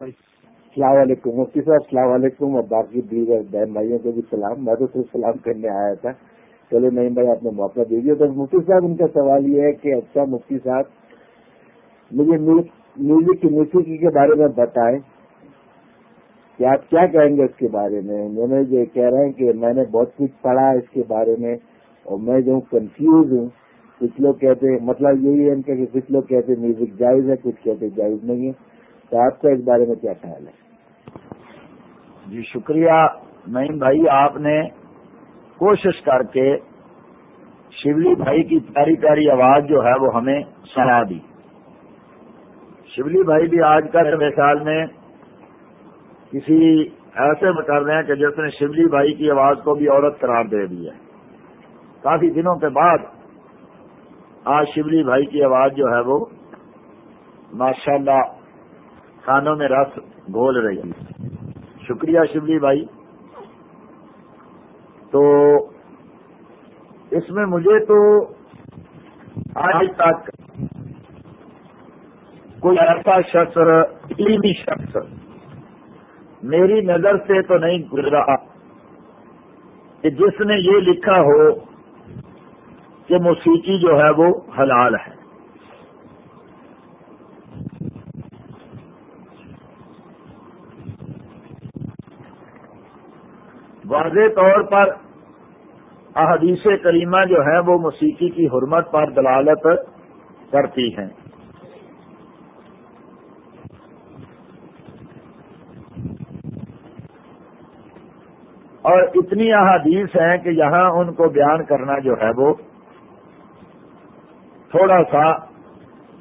السلام علیکم، مفتی صاحب، السلام علیکم اور باقی جی، دیگر بہن بھائیوں کو بھی سلام۔ میں تو صرف سلام کرنے آیا تھا۔ چلو نہیں بھائی، آپ نے موقع دے دیا۔ تو مفتی صاحب، ان کا سوال یہ ہے کہ اچھا مفتی صاحب، مجھے میوزک کی موسیقی کے بارے میں بتائیں۔ کہ آپ کیا کہیں گے اس کے بارے میں؟ میں یہ کہہ رہے ہیں کہ میں نے بہت کچھ پڑھا اس کے بارے میں اور میں جو کنفیوز ہوں۔ کچھ لوگ کہتے ہیں مطلب یہی ہے ان کا کہ کچھ لوگ کہتے ہیں میوزک جائز ہے، کچھ کہتے جائز نہیں ہے۔ تو آپ کا اس بارے میں کیا خیال ہے؟ جی شکریہ۔ نعیم بھائی، آپ نے کوشش کر کے شبلی بھائی کی پیاری پیاری آواز جو ہے وہ ہمیں سنا دی۔ شبلی بھائی بھی آج کل مثال میں کسی ایسے میں کر رہے ہیں کہ جس نے شبلی بھائی کی آواز کو بھی عورت قرار دے دی ہے۔ کافی دنوں کے بعد آج شبلی بھائی کی آواز جو ہے وہ ماشاءاللہ کانوں میں رس گول رہی ہے شکریہ شبلی بھائی۔ تو اس میں مجھے تو آج تک کوئی ایسا شخص علمی شخص۔ میری نظر سے تو نہیں گزرا کہ جس نے یہ لکھا ہو کہ موسیقی جو ہے وہ حلال ہے۔ واضح طور پر احادیث کریمہ جو ہے وہ موسیقی کی حرمت پر دلالت کرتی ہیں۔ اور اتنی احادیث ہیں کہ یہاں ان کو بیان کرنا جو ہے وہ تھوڑا سا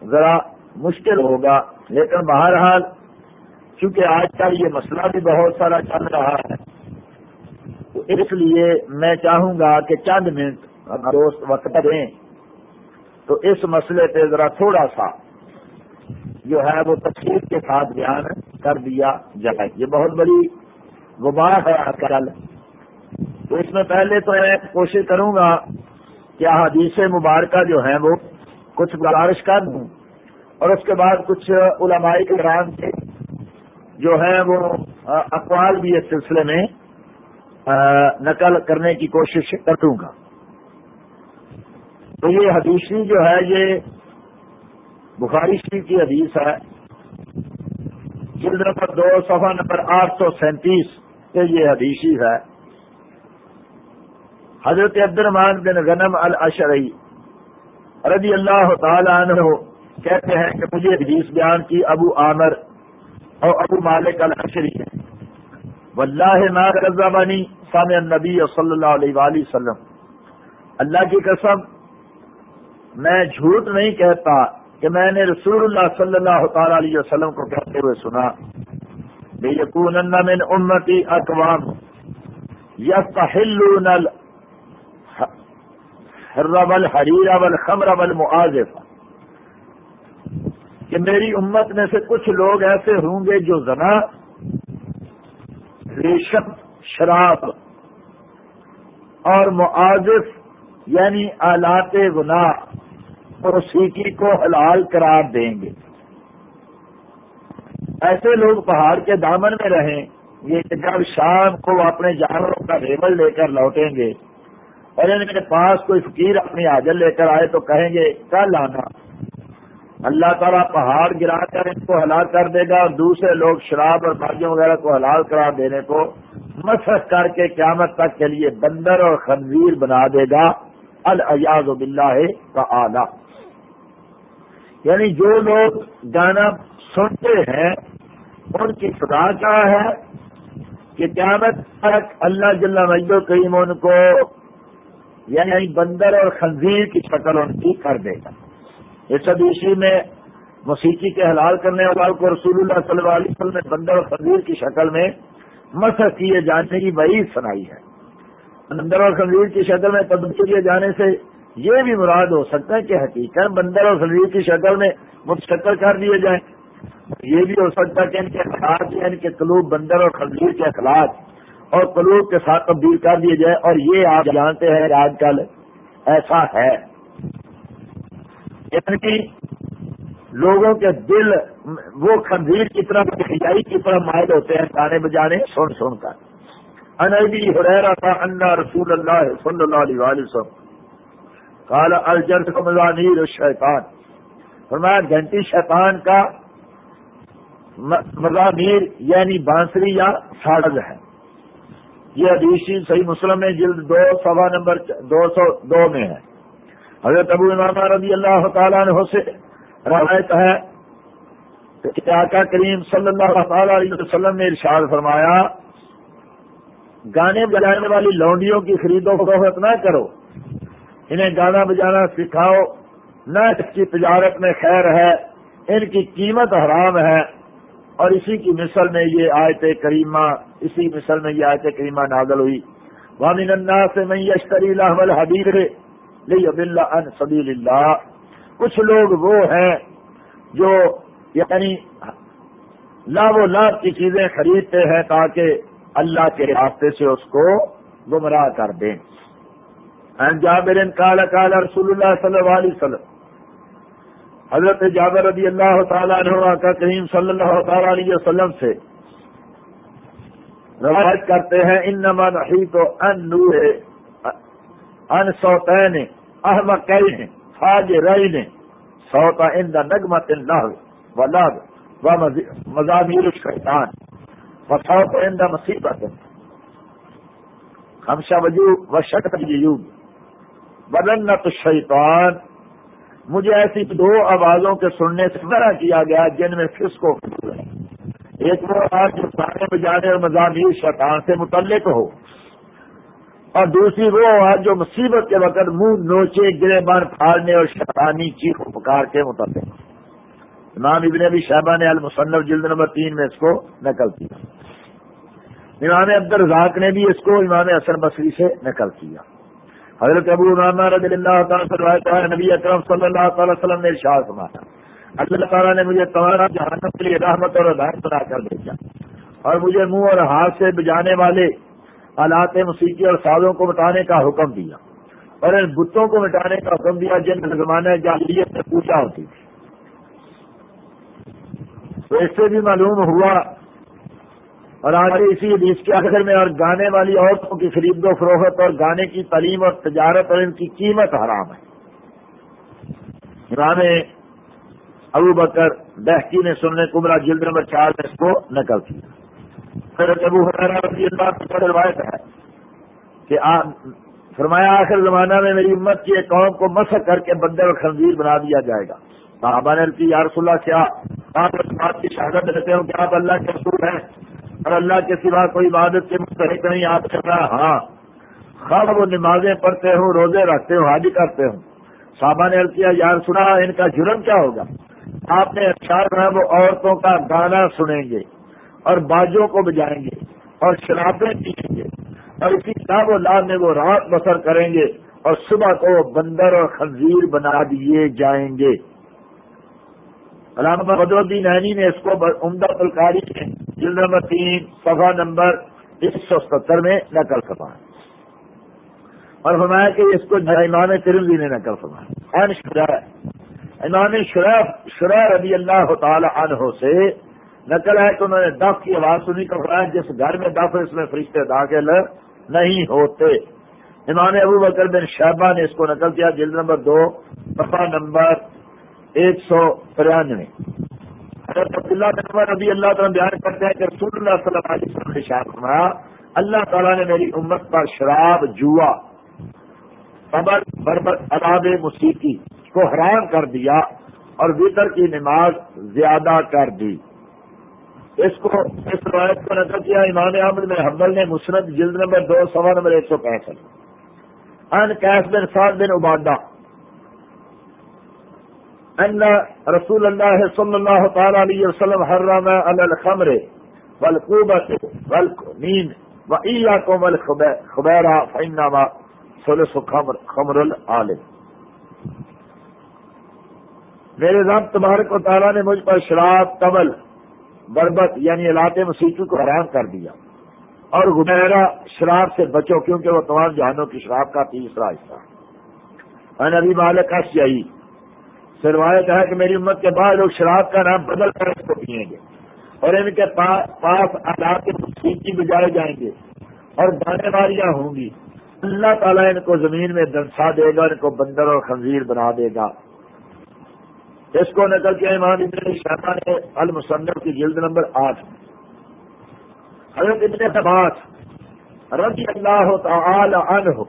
ذرا مشکل ہوگا۔ لیکن بہرحال چونکہ آج کل یہ مسئلہ بھی بہت سارا چل رہا ہے اس لیے میں چاہوں گا کہ چند منٹ دوست وقت دیں تو اس مسئلے پہ ذرا تھوڑا سا جو ہے وہ تفصیل کے ساتھ بیان کر دیا جائے۔ یہ بہت بڑی گباہ ہے آج کل تو اس میں پہلے تو میں کوشش کروں گا کہ احادیث مبارکہ جو ہیں وہ کچھ گزارش کر دوں۔ اور اس کے بعد کچھ علماء کرام کے جو ہیں وہ اقوال بھی اس سلسلے میں نقل کرنے کی کوشش کروں گا۔ تو یہ حدیثی جو ہے، یہ بخاری شریف کی حدیث ہے۔ جلد نمبر دو، صفحہ نمبر آٹھ سو سینتیس سے یہ حدیثی ہے۔ حضرت عبد الرحمان بن غنم الشرعی رضی اللہ تعالی عنہ کہتے ہیں کہ مجھے حدیث بیان کی، ابو عامر اور ابو مالک الشری واللہ ما رضبانی سامع النبی صلی اللہ علیہ وآلہ وسلم۔ اللہ کی قسم، میں جھوٹ نہیں کہتا کہ میں نے رسول اللہ صلی اللہ تعالی علیہ وسلم کو کہتے ہوئے سنا۔ بے یقون من امتی اقوام یستحلون الحرب الحریر والخمر والمعازف۔ کہ میری امت میں سے کچھ لوگ ایسے ہوں گے جو زنا ریشم شراب اور معذف یعنی آلات گناہ اور سیکی کو حلال قرار دیں گے۔ ایسے لوگ پہاڑ کے دامن میں رہیں، یہ جب شام کو اپنے جانوروں کا ریبل لے کر لوٹیں گے اور ان کے پاس کوئی فقیر اپنی حاضر لے کر آئے تو کہیں گے، کل آنا۔ اللہ تعالیٰ پہاڑ گرا کر ان کو ہلاک کر دے گا اور دوسرے لوگ شراب اور بھاجیوں وغیرہ کو حلال کرا دینے کو مسخ کر کے قیامت تک کے لیے بندر اور خنزیر بنا دے گا۔ الیاز بلّہ کا آلہ یعنی جو لوگ گانا سنتے ہیں، ان کی خدا کیا ہے؟ کہ قیامت تک اللہ جل مجد کریم ان کو یعنی بندر اور خنزیر کی شکل ان کی کر دے گا۔ اس حدیثی میں موسیقی کے حلال کرنے والوں کو رسول اللہ صلی اللہ علیہ وسلم نے بندر و خنزیر کی شکل میں مسح کیے جانے کی وعید سنائی ہے۔ بندر اور خنزیر کی شکل میں قدم کیے جانے سے یہ بھی مراد ہو سکتا ہے کہ حقیقت بندر اور خنزیر کی شکل میں متشکل کر دیے جائیں۔ یہ بھی ہو سکتا ہے کہ ان کے اخلاق یا ان کے قلوب بندر اور خنزیر کے اخلاق اور قلوب کے ساتھ تبدیل کر دیے جائے اور یہ آپ جانتے ہیں آج کل ایسا ہے۔ یعنی لوگوں کے دل وہ خنزیر کی طرح کھجائی کی طرح مائل ہوتے ہیں، گانے بجانے، سن سن کر۔ انبی حریرا تھا انا رسول اللہ صلی اللہ علیہ وسلم۔ کالا الجرد کو مضامیر شیطان فرمایا، گھنٹی شیطان کا مضامیر یعنی بانسری یا ساڑز ہے۔ یہ ادیشی صحیح مسلم میں جلد دو، سوا نمبر دو سو دو میں ہے۔ حضرت ابو امام رضی اللہ تعالیٰ نے سے روایت ہے کہ آقا کریم صلی اللہ تعالی علیہ وسلم نے ارشاد فرمایا، گانے بجانے والی لونڈیوں کی خرید و فروخت نہ کرو، انہیں گانا بجانا سکھاؤ، نہ اس کی تجارت میں خیر ہے، ان کی قیمت حرام ہے۔ اور اسی کی مثل میں یہ آیت کریمہ، اسی مثل میں یہ آیت کریمہ نازل ہوئی۔ وامن اللہ سے میں یشتری اللہ حبیر اللہ ان سبیل اللہ کچھ لوگ وہ ہیں جو یعنی لا و لاب کی چیزیں خریدتے ہیں تاکہ اللہ کے راستے سے اس کو گمراہ کر دیں۔ جابر کالا کالا رسول اللہ صلی اللہ علیہ وسلم، حضرت جابر رضی اللہ تعالیٰ عنہ کا کریم صلی اللہ تعالی علیہ وسلم سے روایت کرتے ہیں ان نما نہیں تو ان نور ان سوتین احمد ہیں سوتا ان دا نگمت اللہ و لاد و مزامیر الشیطان وسوت ان دا مصیبت. ہمشا وجو و شکت یوگ بدنت الشیطان. مجھے ایسی دو آوازوں کے سننے سے منع کیا گیا جن میں فسکو ہے۔ ایک وہ آواز جو گانے بجانے اور مضامیر شیطان سے متعلق ہو۔ اور دوسری وہ آواز جو مصیبت کے وقت منہ نوچے گرے بار پھاڑنے اور شیطانی چیخ پکار کے متعلق۔ امام ابن ابی شہبہ نے المصنف جلد نمبر تین میں اس کو نقل کیا۔ امام عبد الرزاق نے بھی اس کو امام اثر بصری سے نقل کیا۔ حضرت ابو امام رضی اللہ تعالیٰ نبی اکرم صلی اللہ تعالی وسلم نے ارشاد سمایا اللہ تعالیٰ نے مجھے تمہارا جہانم کے لیے رحمت اور ہدایت بنا کر بھیجا اور مجھے منہ اور ہاتھ سے بجانے والے آلات موسیقی اور سازوں کو مٹانے کا حکم دیا۔ اور ان بتوں کو مٹانے کا حکم دیا جن زمانے جاہلیت میں پوچھا ہوتی تھی۔ تو اس سے بھی معلوم ہوا اور آگے اسی حدیث کے آخر میں اور گانے والی عورتوں کی خرید و فروخت اور گانے کی تعلیم اور تجارت اور ان کی قیمت حرام ہے۔ ابو بکر بہکی نے سننے کمرا جلد نمبر چار میں اس کو نقل کیا۔ ابو رضی اللہ کی روایت ہے کہ فرمایا آخر زمانہ میں میری امت کی ایک قوم کو مسق کر کے بندر اور خنزیر بنا دیا جائے گا۔ صحابہ نے کی یار اللہ، کیا؟ آپ اس بات کی شہادت دیتے ہوں کہ آپ اللہ کے رسول ہیں اور اللہ کے سوا کوئی عبادت کے مستحق نہیں آپ چل رہا؟ ہاں۔ خواب وہ نمازیں پڑھتے ہوں، روزے رکھتے ہوں حاجی کرتے ہوں۔ صحابہ نے کیا یار سنا ان کا جرم کیا ہوگا؟ آپ نے اچھا وہ عورتوں کا گانا سنیں گے۔ اور باجوں کو بجائیں گے اور شرابیں پیئیں گے اور اسی طرح لال میں وہ رات بسر کریں گے اور صبح کو بندر اور خنزیر بنا دیے جائیں گے۔ علامہ بدر الدین عینی نے اس کو عمدہ پلکاری میں جلد نمبر تین، صفحہ نمبر ایک سو ستر میں نقل فرمایا۔ اور فرمایا کہ اس کو امام ترمزی نے نقل فرمایا۔ امام شرح شرح رضی اللہ تعالی عنہ سے نقل ہے کہ انہوں نے دف کی آواز سنی تو فرمایا جس گھر میں دف اس میں فرشتے داخل نہیں ہوتے۔ امام ابو بکر بن شہبہ نے اس کو نقل کیا، جلد نمبر دو، صفحہ نمبر ایک سو ترانوے۔ حضرت عبداللہ بن رضی اللہ تعالیٰ بیان کرتے ہیں کہ رسول اللہ صلی اللہ علیہ وسلم نے شاید فرمایا، اللہ تعالیٰ نے میری امت پر شراب جوا، قبر بربت اداب موسیقی کو حرام کر دیا اور وطر کی نماز زیادہ کر دی۔ اس کو اس روایت کو نقل کیا امام احمد میں حمل نے مسرت جلد نمبر دو، سوا نمبر ایک سو پینسٹھ۔ ان کیس بن سعد بن عبادہ۔ ان رسول اللہ صلی اللہ تعالی علیہ وسلم حرام الخمر والقوبت والنین وإياكم والخبيرة فإنما ثلث خمر خمر العالم۔ میرے رب تبارک و تعالیٰ نے مجھ پر شراب تبل بربت یعنی علاقے موسیقی کو حرام کر دیا اور غمیرہ شراب سے بچو کیونکہ وہ تمام جہانوں کی شراب کا تیسرا حصہ ہے۔ نبی مالک یہی روایت ہے کہ میری امت کے بعد لوگ شراب کا نام بدل کر اس کو پیئیں گے اور ان کے پاس آداب کے موسیقی بجائے جائیں گے اور گانے والیاں ہوں گی۔ اللہ تعالیٰ ان کو زمین میں دنسا دے گا ان کو بندر اور خنزیر بنا دے گا۔ اس کو نکل کے امام ابن شاہ نے المصنف کی جلد نمبر آٹھ۔ حضرت ابن عباس رضی اللہ تعالی عنہ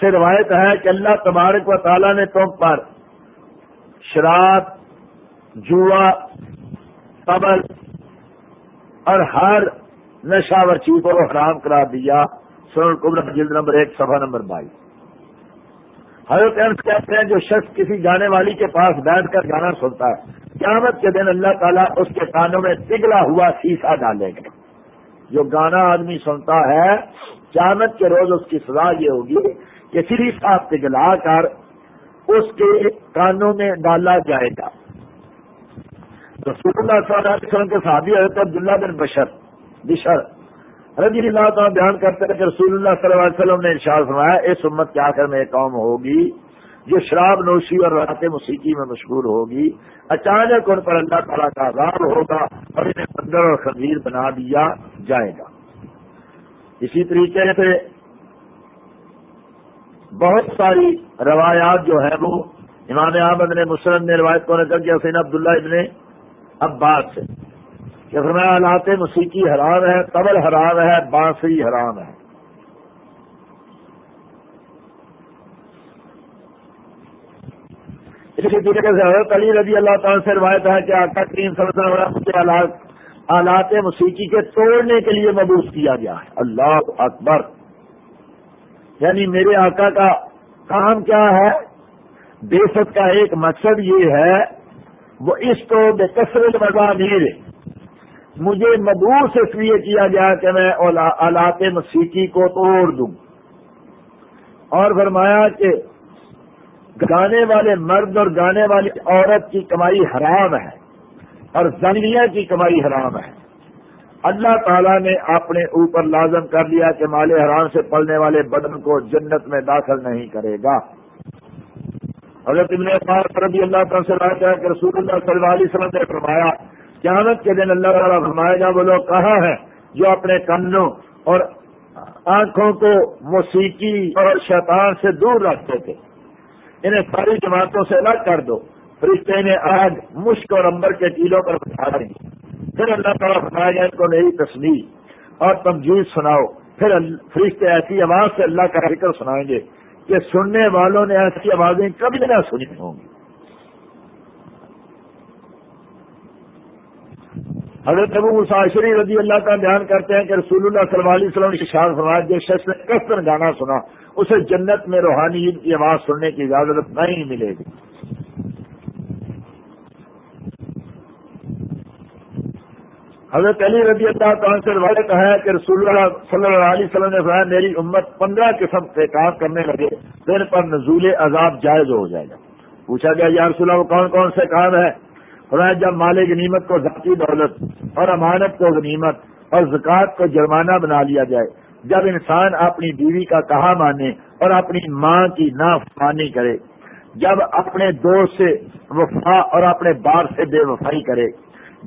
سے روایت ہے کہ اللہ تبارک و تعالیٰ نے تم پر شراب، جوا، قبل اور ہر نشاور چیز کو حرام کرا دیا۔ سن قبر جلد نمبر ایک، صفحہ نمبر بائیس۔ حضرت انس کہتے ہیں جو شخص کسی گانے والی کے پاس بیٹھ کر گانا سنتا ہے، قیامت کے دن اللہ تعالیٰ اس کے کانوں میں پگھلا ہوا سیسا ڈالے گا۔ جو گانا آدمی سنتا ہے، قیامت کے روز اس کی سزا یہ ہوگی کہ سیسا پگھلا کر اس کے کانوں میں ڈالا جائے گا۔ رسول اللہ صلی اللہ علیہ وسلم کے صحابی حضرت عبداللہ بن بشر بشر رضی اللہ تعالیٰ بیان کرتے ہیں کہ رسول اللہ صلی اللہ علیہ وسلم نے ارشاد فرمایا، اس امت کے آخر میں ایک قوم ہوگی جو شراب نوشی اور رات موسیقی میں مشہور ہوگی۔ اچانک ان پر اللہ تعالیٰ کا عذاب ہوگا اور انہیں بندر اور خزیر بنا دیا جائے گا۔ اسی طریقے سے بہت ساری روایات جو ہے وہ امام احمد نے مسلم نے روایت کو نکل کے حسین عبداللہ ابن عباس سے۔ کہ فرمایا آلات موسیقی حرام ہے قبل حرام ہے بانسری حرام ہے۔ اسی طریقے سے حضرت علی رضی اللہ تعالیٰ سے روایت ہے کہ آقا کریم صلی اللہ علیہ وسلم کے آلات آلات موسیقی کے توڑنے کے لیے مبوس کیا گیا ہے۔ اللہ اکبر۔ یعنی میرے آقا کا کام کیا ہے؟ بے کا ایک مقصد یہ ہے، وہ اس کو بے کثرت مضامیر مجھے مبوس اس لیے کیا گیا کہ میں آلات موسیقی کو توڑ دوں۔ اور فرمایا کہ گانے والے مرد اور گانے والی عورت کی کمائی حرام ہے اور زنیا کی کمائی حرام ہے۔ اللہ تعالیٰ نے اپنے اوپر لازم کر لیا کہ مال حرام سے پڑنے والے بدن کو جنت میں داخل نہیں کرے گا۔ حضرت ابن رضی اللہ تعالیٰ سے ہے کہ رسول اللہ صلی اللہ علیہ وسلم نے فرمایا قیامت کے دن اللہ تعالیٰ فرمائے گا، وہ لوگ کہاں ہیں؟ جو اپنے کنوں اور آنکھوں کو موسیقی اور شیطان سے دور رکھتے تھے۔ انہیں ساری جماعتوں سے الگ کر دو۔ فرشتے نے آج مشک اور امبر کے ٹیلوں پر بٹھا دیں۔ پھر اللہ تعالیٰ فرمائے گا، ان کو نئی تصویر اور تمجید سناؤ۔ پھر فرشتے ایسی آواز سے اللہ کا ذکر سنائیں گے کہ سننے والوں نے ایسی آوازیں کبھی نہ سنی ہوں گی۔ حضرت ابو مساشری رضی اللہ کا بیان کرتے ہیں کہ رسول اللہ صلی اللہ علیہ وسلم کی شان فرمایا جو شخص نے کثر گانا سنا، اسے جنت میں روحانی عید کی آواز سننے کی اجازت نہیں ملے گی۔ حضرت علی رضی اللہ تعالیٰ سے روایت ہے کہ رسول اللہ صلی اللہ علیہ وسلم نے فرمایا، میری امت پندرہ قسم سے کام کرنے لگے تو ان پر نزول عذاب جائز ہو جائے گا۔ پوچھا گیا، یا رسول اللہ کون کون سے کام ہے خدا جب مال غنیمت کو ذاتی دولت اور امانت کو غنیمت اور زکوٰۃ کو جرمانہ بنا لیا جائے، جب انسان اپنی بیوی کا کہا مانے اور اپنی ماں کی نافانی کرے، جب اپنے دوست سے وفا اور اپنے بار سے بے وفائی کرے،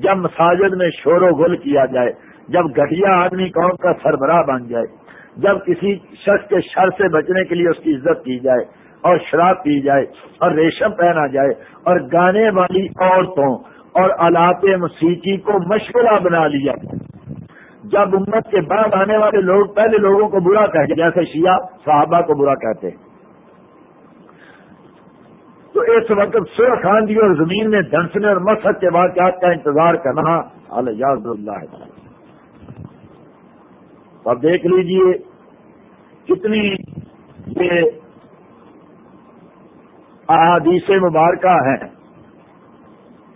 جب مساجد میں شور و گل کیا جائے، جب گٹیا آدمی قوم کا سربراہ بن جائے، جب کسی شخص کے شر سے بچنے کے لیے اس کی عزت کی جائے اور شراب پی جائے اور ریشم پہنا جائے اور گانے والی عورتوں اور آلات موسیقی کو مشورہ بنا لیا۔ جب امت کے بعد آنے والے لوگ، پہلے لوگوں کو برا کہتے جیسے شیعہ صحابہ کو برا کہتے تو اس وقت سر خان دی اور زمین میں دھنسنے اور مسحت کے واقعات کا انتظار کرنا یاد اللہ ہے۔ اب دیکھ لیجیے کتنی یہ احادیث مبارکہ ہیں۔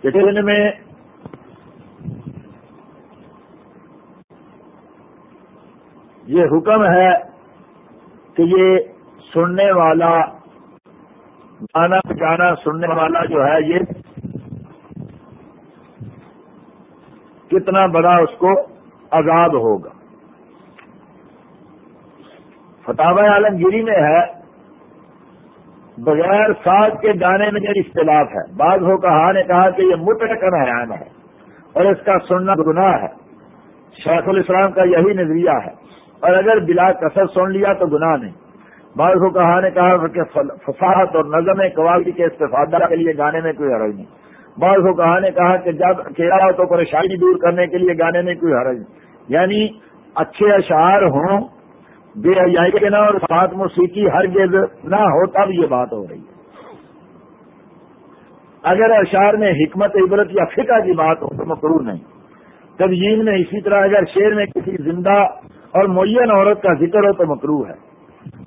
کہ ان میں یہ حکم ہے کہ یہ سننے والا، گانا گانا سننے والا جو ہے یہ کتنا بڑا اس کو عذاب ہوگا۔ فتح عالمگیری میں ہے بغیر ساتھ کے گانے میں میری اختلاف ہے، بعض ہو کہا نے کہا کہ یہ متحکم حیران ہے اور اس کا سننا گناہ ہے۔ شیخ الاسلام کا یہی نظریہ ہے۔ اور اگر بلا کثر سن لیا تو گناہ نہیں۔ بعض کو کہا نے کہا کہ فصاحت اور نظم قوالی کے استفادہ کے لیے گانے میں کوئی حرج نہیں۔ بعض کو کہا نے کہا کہ جب اکیلا ہو تو پریشانی دور کرنے کے لیے گانے میں کوئی حرج نہیں۔ یعنی اچھے اشعار ہوں بے حیائی کے نہ اور ساتھ موسیقی ہر گز نہ ہو، تب یہ بات ہو رہی ہے۔ اگر اشعار میں حکمت، عبرت یا فقہ کی بات ہو تو مکرو نہیں۔ جب میں اسی طرح اگر شعر میں کسی زندہ اور معین عورت کا ذکر ہو تو مکرو ہے۔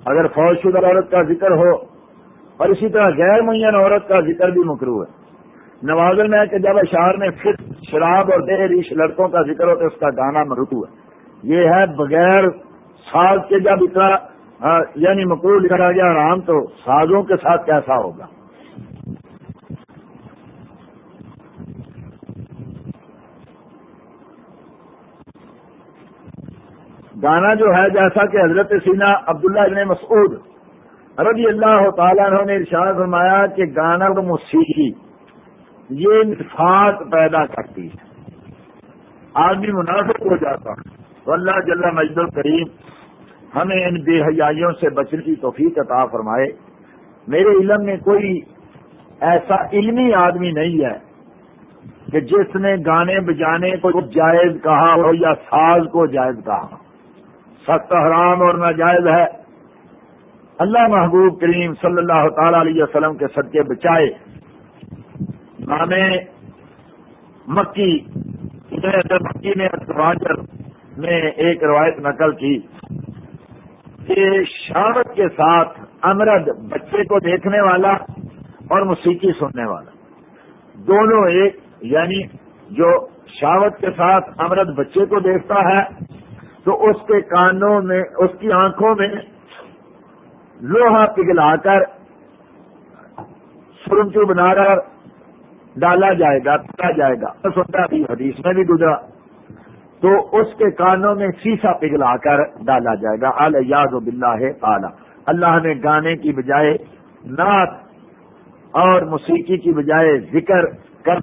اگر فوج شدہ عورت کا ذکر ہو اور اسی طرح غیر معین عورت کا ذکر بھی مکرو ہے۔ نوازل میں ہے کہ جب اشعار میں فٹ شراب اور دہ ریش لڑکوں کا ذکر ہو تو اس کا گانا مرتو ہے۔ یہ ہے بغیر ساز کے جب اتنا یعنی مکرو لکھا گیا آرام تو سازوں کے ساتھ کیسا ہوگا؟ گانا جو ہے، جیسا کہ حضرت سینا عبداللہ ابن مسعود رضی اللہ تعالیٰ نے ارشاد فرمایا کہ گانا تو موسیقی، یہ نفاق پیدا کرتی ہے۔ آدمی مناسب ہو جاتا تو اللہ جل مجد الکریم ہمیں ان بے حیائیوں سے بچنے کی توفیق عطا فرمائے۔ میرے علم میں کوئی ایسا علمی آدمی نہیں ہے کہ جس نے گانے بجانے کو جائز کہا ہو یا ساز کو جائز کہا سخت حرام اور ناجائز ہے۔ اللہ محبوب کریم صلی اللہ تعالی علیہ وسلم کے صدقے بچائے۔ نام مکی مکی نے نے ایک روایت نقل کی کہ شہادت کے ساتھ امرد بچے کو دیکھنے والا اور موسیقی سننے والا۔ دونوں ایک یعنی جو شاوت کے ساتھ امرد بچے کو دیکھتا ہے، تو اس کے کانوں میں، اس کی آنکھوں میں لوہا پگھلا کر سرمچو بنا کر ڈالا جائے گا پتا جائے گا۔ سنتا بھی حدیث میں بھی گزرا۔ تو اس کے کانوں میں سیسا پگھلا کر ڈالا جائے گا۔ الیاز بلّہ اعلیٰ اللہ نے گانے کی بجائے نعت اور موسیقی کی بجائے ذکر کر